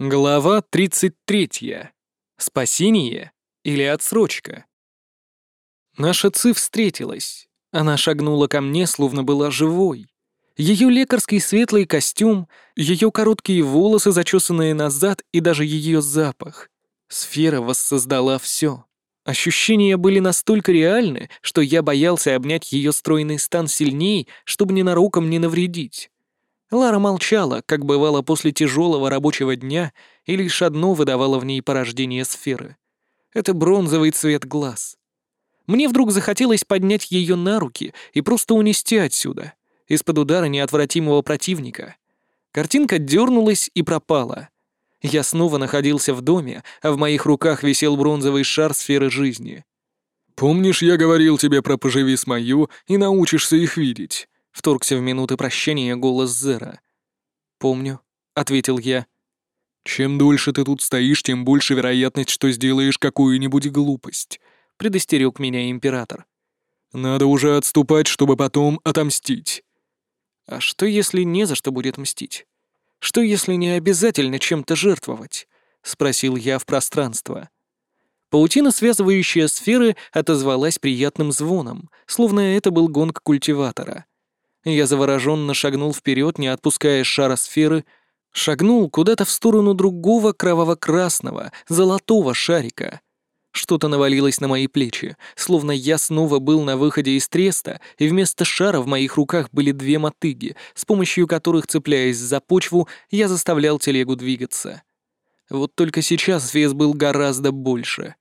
Глава 33. Спасение или отсрочка? Наша Ци встретилась. Она шагнула ко мне, словно была живой. Ее лекарский светлый костюм, ее короткие волосы, зачесанные назад, и даже ее запах. Сфера воссоздала все. Ощущения были настолько реальны, что я боялся обнять ее стройный стан сильней, чтобы ненароком не навредить. Лара молчала, как бывало после тяжелого рабочего дня, и лишь одно выдавало в ней порождение сферы. Это бронзовый цвет глаз. Мне вдруг захотелось поднять ее на руки и просто унести отсюда, из-под удара неотвратимого противника. Картинка дернулась и пропала. Я снова находился в доме, а в моих руках висел бронзовый шар сферы жизни. «Помнишь, я говорил тебе про «поживи с мою» и научишься их видеть?» Вторгся в минуты прощения голос Зера. «Помню», — ответил я. «Чем дольше ты тут стоишь, тем больше вероятность, что сделаешь какую-нибудь глупость», — предостерег меня император. «Надо уже отступать, чтобы потом отомстить». «А что, если не за что будет мстить? Что, если не обязательно чем-то жертвовать?» — спросил я в пространство. Паутина, связывающая сферы, отозвалась приятным звоном, словно это был гонг культиватора. Я завороженно шагнул вперед, не отпуская шара сферы, шагнул куда-то в сторону другого кроваво-красного, золотого шарика. Что-то навалилось на мои плечи, словно я снова был на выходе из треста, и вместо шара в моих руках были две мотыги, с помощью которых, цепляясь за почву, я заставлял телегу двигаться. Вот только сейчас вес был гораздо больше.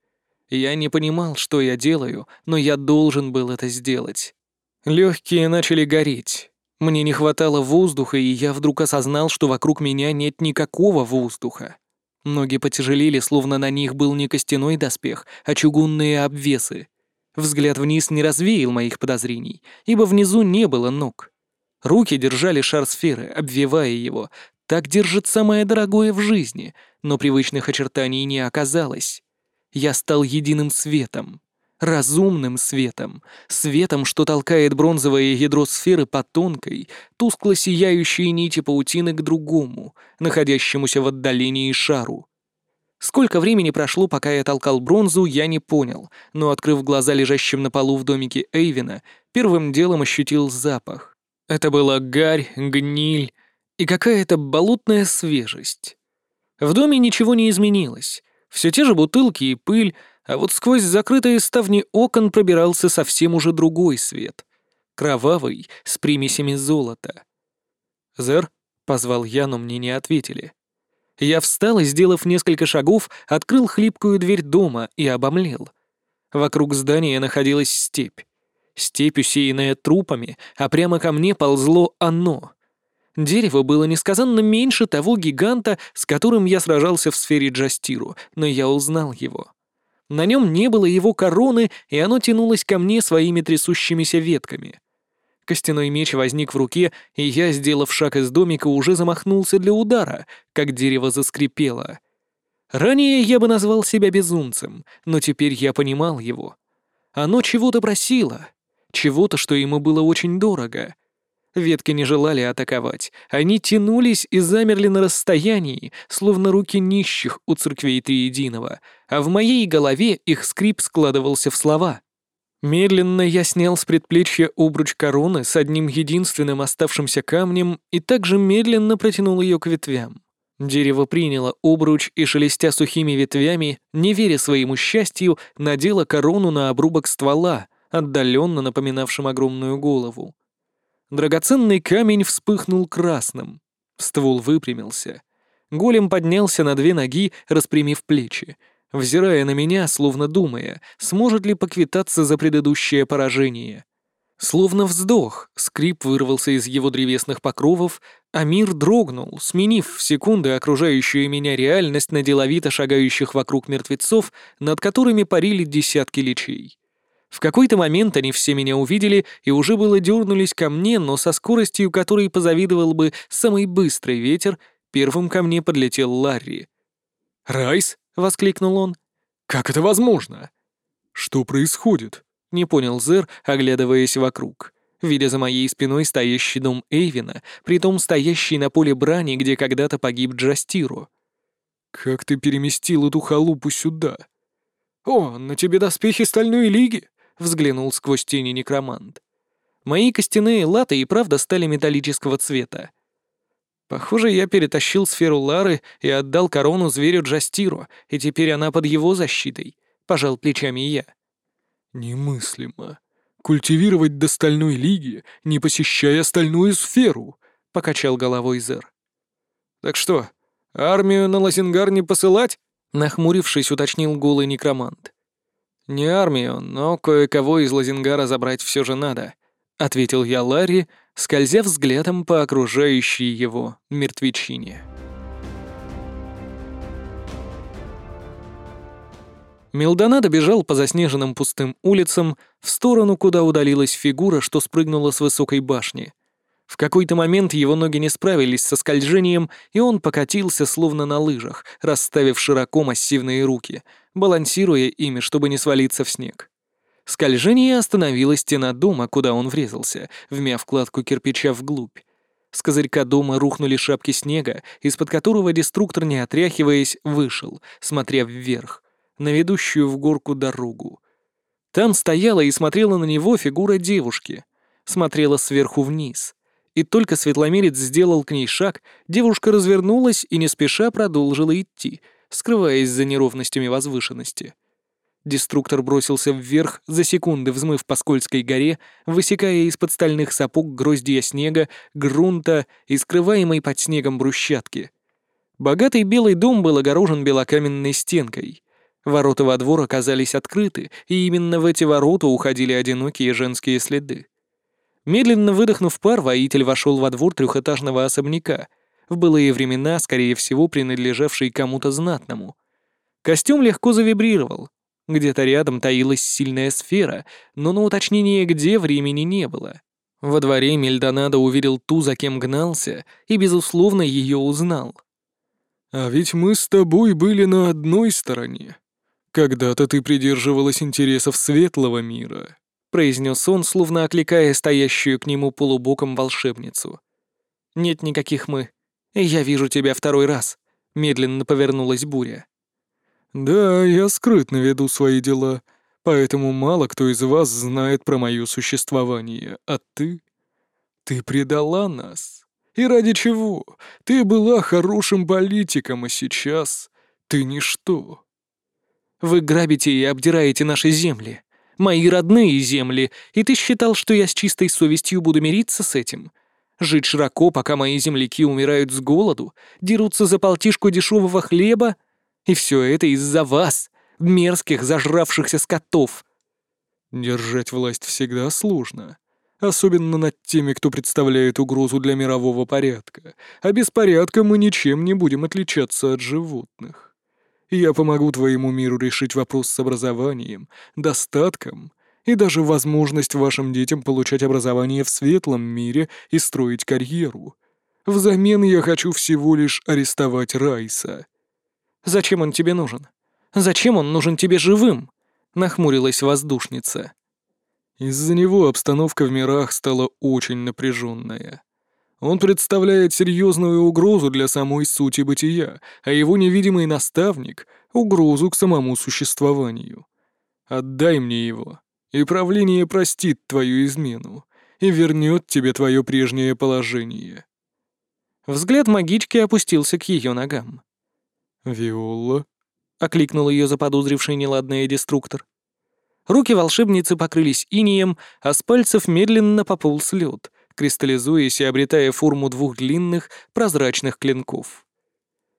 Я не понимал, что я делаю, но я должен был это сделать. Легкие начали гореть. Мне не хватало воздуха, и я вдруг осознал, что вокруг меня нет никакого воздуха. Ноги потяжелели, словно на них был не костяной доспех, а чугунные обвесы. Взгляд вниз не развеял моих подозрений, ибо внизу не было ног. Руки держали шар сферы, обвивая его. Так держит самое дорогое в жизни, но привычных очертаний не оказалось. Я стал единым светом разумным светом, светом, что толкает бронзовое ядро сферы по тонкой, тускло сияющей нити паутины к другому, находящемуся в отдалении шару. Сколько времени прошло, пока я толкал бронзу, я не понял, но, открыв глаза лежащим на полу в домике Эйвина, первым делом ощутил запах. Это была гарь, гниль и какая-то болотная свежесть. В доме ничего не изменилось. Все те же бутылки и пыль, а вот сквозь закрытые ставни окон пробирался совсем уже другой свет. Кровавый, с примесями золота. «Зер?» — позвал я, но мне не ответили. Я встал и, сделав несколько шагов, открыл хлипкую дверь дома и обомлел. Вокруг здания находилась степь. Степь, усеянная трупами, а прямо ко мне ползло оно. Дерево было несказанно меньше того гиганта, с которым я сражался в сфере Джастиру, но я узнал его. На нем не было его короны, и оно тянулось ко мне своими трясущимися ветками. Костяной меч возник в руке, и я, сделав шаг из домика, уже замахнулся для удара, как дерево заскрипело. Ранее я бы назвал себя безумцем, но теперь я понимал его. Оно чего-то просило, чего-то, что ему было очень дорого. Ветки не желали атаковать. Они тянулись и замерли на расстоянии, словно руки нищих у церквей Триединого, а в моей голове их скрип складывался в слова. Медленно я снял с предплечья обруч короны с одним единственным оставшимся камнем и также медленно протянул ее к ветвям. Дерево приняло обруч и, шелестя сухими ветвями, не веря своему счастью, надело корону на обрубок ствола, отдаленно напоминавшим огромную голову. Драгоценный камень вспыхнул красным. Ствол выпрямился. Голем поднялся на две ноги, распрямив плечи, взирая на меня, словно думая, сможет ли поквитаться за предыдущее поражение. Словно вздох, скрип вырвался из его древесных покровов, а мир дрогнул, сменив в секунды окружающую меня реальность на деловито шагающих вокруг мертвецов, над которыми парили десятки личей. В какой-то момент они все меня увидели и уже было дернулись ко мне, но со скоростью, которой позавидовал бы самый быстрый ветер, первым ко мне подлетел Ларри. «Райс?» — воскликнул он. «Как это возможно?» «Что происходит?» — не понял Зер, оглядываясь вокруг, видя за моей спиной стоящий дом Эйвина, притом стоящий на поле брани, где когда-то погиб Джастиру. Как ты переместил эту халупу сюда? О, на тебе доспехи Стальной Лиги, взглянул сквозь тени некромант. Мои костяные латы и правда стали металлического цвета. Похоже, я перетащил сферу Лары и отдал корону зверю Джастиру, и теперь она под его защитой. Пожал плечами я. Немыслимо. Культивировать до стальной лиги, не посещая стальную сферу, покачал головой Зер. Так что, армию на Лазингар не посылать? Нахмурившись, уточнил голый некромант. «Не армию, но кое-кого из Лазингара забрать все же надо», — ответил я Ларри, скользя взглядом по окружающей его мертвечине. Милдонадо бежал по заснеженным пустым улицам в сторону, куда удалилась фигура, что спрыгнула с высокой башни. В какой-то момент его ноги не справились со скольжением, и он покатился словно на лыжах, расставив широко массивные руки, балансируя ими, чтобы не свалиться в снег. Скольжение остановила стена дома, куда он врезался, вмяв кладку кирпича вглубь. С козырька дома рухнули шапки снега, из-под которого деструктор, не отряхиваясь, вышел, смотря вверх, на ведущую в горку дорогу. Там стояла и смотрела на него фигура девушки. Смотрела сверху вниз. И только светломерец сделал к ней шаг, девушка развернулась и не спеша продолжила идти, скрываясь за неровностями возвышенности. Деструктор бросился вверх, за секунды взмыв по скользкой горе, высекая из-под стальных сапог гроздья снега, грунта и скрываемой под снегом брусчатки. Богатый белый дом был огорожен белокаменной стенкой. Ворота во двор оказались открыты, и именно в эти ворота уходили одинокие женские следы. Медленно выдохнув пар, воитель вошел во двор трехэтажного особняка, в былые времена, скорее всего, принадлежавший кому-то знатному. Костюм легко завибрировал, где-то рядом таилась сильная сфера, но на уточнение где времени не было. Во дворе Мельдонадо увидел ту, за кем гнался, и, безусловно, ее узнал. «А ведь мы с тобой были на одной стороне. Когда-то ты придерживалась интересов светлого мира», — произнес он, словно окликая стоящую к нему полубоком волшебницу. «Нет никаких «мы». Я вижу тебя второй раз», — медленно повернулась буря. «Да, я скрытно веду свои дела, поэтому мало кто из вас знает про мое существование, а ты? Ты предала нас. И ради чего? Ты была хорошим политиком, а сейчас ты ничто». «Вы грабите и обдираете наши земли, мои родные земли, и ты считал, что я с чистой совестью буду мириться с этим?» Жить широко, пока мои земляки умирают с голоду, дерутся за полтишку дешевого хлеба — и все это из-за вас, мерзких зажравшихся скотов. Держать власть всегда сложно. Особенно над теми, кто представляет угрозу для мирового порядка. А без порядка мы ничем не будем отличаться от животных. Я помогу твоему миру решить вопрос с образованием, достатком и даже возможность вашим детям получать образование в светлом мире и строить карьеру. Взамен я хочу всего лишь арестовать Райса. Зачем он тебе нужен? Зачем он нужен тебе живым?» — нахмурилась воздушница. Из-за него обстановка в мирах стала очень напряженная. Он представляет серьезную угрозу для самой сути бытия, а его невидимый наставник — угрозу к самому существованию. Отдай мне его, и правление простит твою измену и вернет тебе твое прежнее положение. Взгляд магички опустился к ее ногам. «Виола?» — окликнул ее заподозривший неладный деструктор. Руки волшебницы покрылись инием, а с пальцев медленно пополз лед, кристаллизуясь и обретая форму двух длинных прозрачных клинков.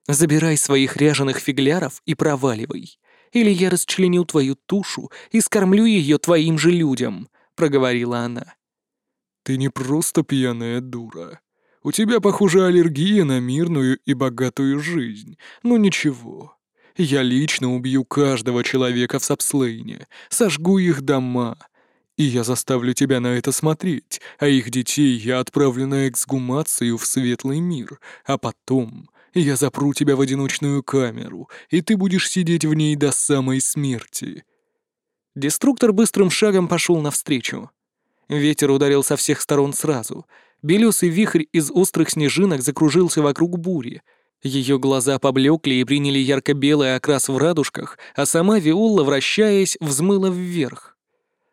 «Забирай своих ряженых фигляров и проваливай, или я расчленю твою тушу и скормлю ее твоим же людям», — проговорила она. «Ты не просто пьяная дура», у тебя, похоже, аллергия на мирную и богатую жизнь. Но ничего. Я лично убью каждого человека в Сапслейне, сожгу их дома. И я заставлю тебя на это смотреть, а их детей я отправлю на эксгумацию в светлый мир, а потом я запру тебя в одиночную камеру, и ты будешь сидеть в ней до самой смерти». Деструктор быстрым шагом пошел навстречу. Ветер ударил со всех сторон сразу — Белесый вихрь из острых снежинок закружился вокруг бури. Ее глаза поблекли и приняли ярко-белый окрас в радужках, а сама Виолла, вращаясь, взмыла вверх.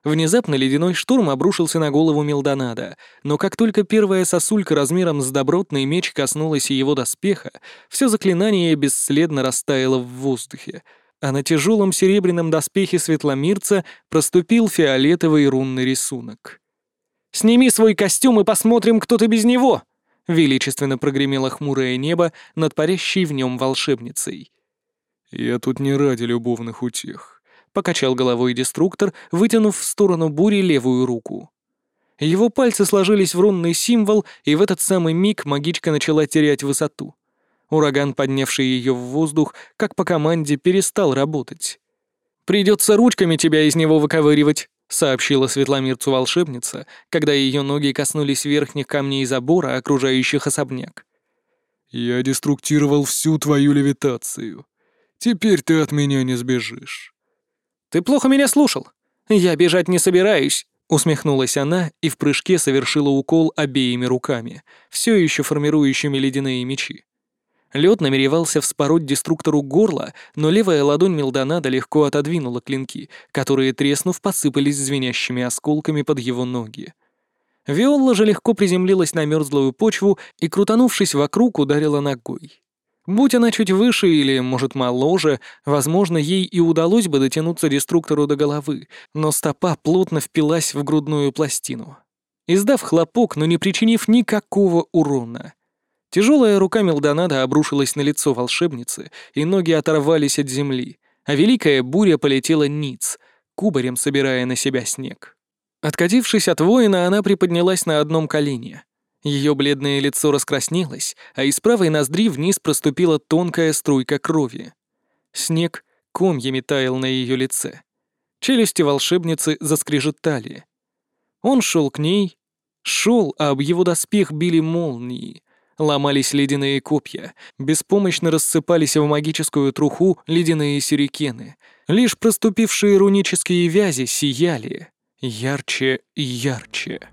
Внезапно ледяной шторм обрушился на голову Мелдонада, но как только первая сосулька размером с добротный меч коснулась его доспеха, все заклинание бесследно растаяло в воздухе, а на тяжелом серебряном доспехе светломирца проступил фиолетовый рунный рисунок. «Сними свой костюм и посмотрим, кто ты без него!» — величественно прогремело хмурое небо над парящей в нем волшебницей. «Я тут не ради любовных утех», — покачал головой деструктор, вытянув в сторону бури левую руку. Его пальцы сложились в рунный символ, и в этот самый миг магичка начала терять высоту. Ураган, поднявший ее в воздух, как по команде, перестал работать. «Придется ручками тебя из него выковыривать», — сообщила Светломирцу волшебница, когда ее ноги коснулись верхних камней забора, окружающих особняк. «Я деструктировал всю твою левитацию. Теперь ты от меня не сбежишь». «Ты плохо меня слушал. Я бежать не собираюсь», — усмехнулась она и в прыжке совершила укол обеими руками, все еще формирующими ледяные мечи. Лед намеревался вспороть деструктору горло, но левая ладонь Милдонада легко отодвинула клинки, которые, треснув, посыпались звенящими осколками под его ноги. Виолла же легко приземлилась на мерзлую почву и, крутанувшись вокруг, ударила ногой. Будь она чуть выше или, может, моложе, возможно, ей и удалось бы дотянуться деструктору до головы, но стопа плотно впилась в грудную пластину. Издав хлопок, но не причинив никакого урона. Тяжелая рука Мелдонада обрушилась на лицо волшебницы, и ноги оторвались от земли, а великая буря полетела ниц, кубарем собирая на себя снег. Откатившись от воина, она приподнялась на одном колене. Ее бледное лицо раскраснелось, а из правой ноздри вниз проступила тонкая струйка крови. Снег комьями таял на ее лице. Челюсти волшебницы заскрежетали. Он шел к ней, шел, а об его доспех били молнии — Ломались ледяные копья, беспомощно рассыпались в магическую труху ледяные сюрикены. Лишь проступившие рунические вязи сияли ярче и ярче.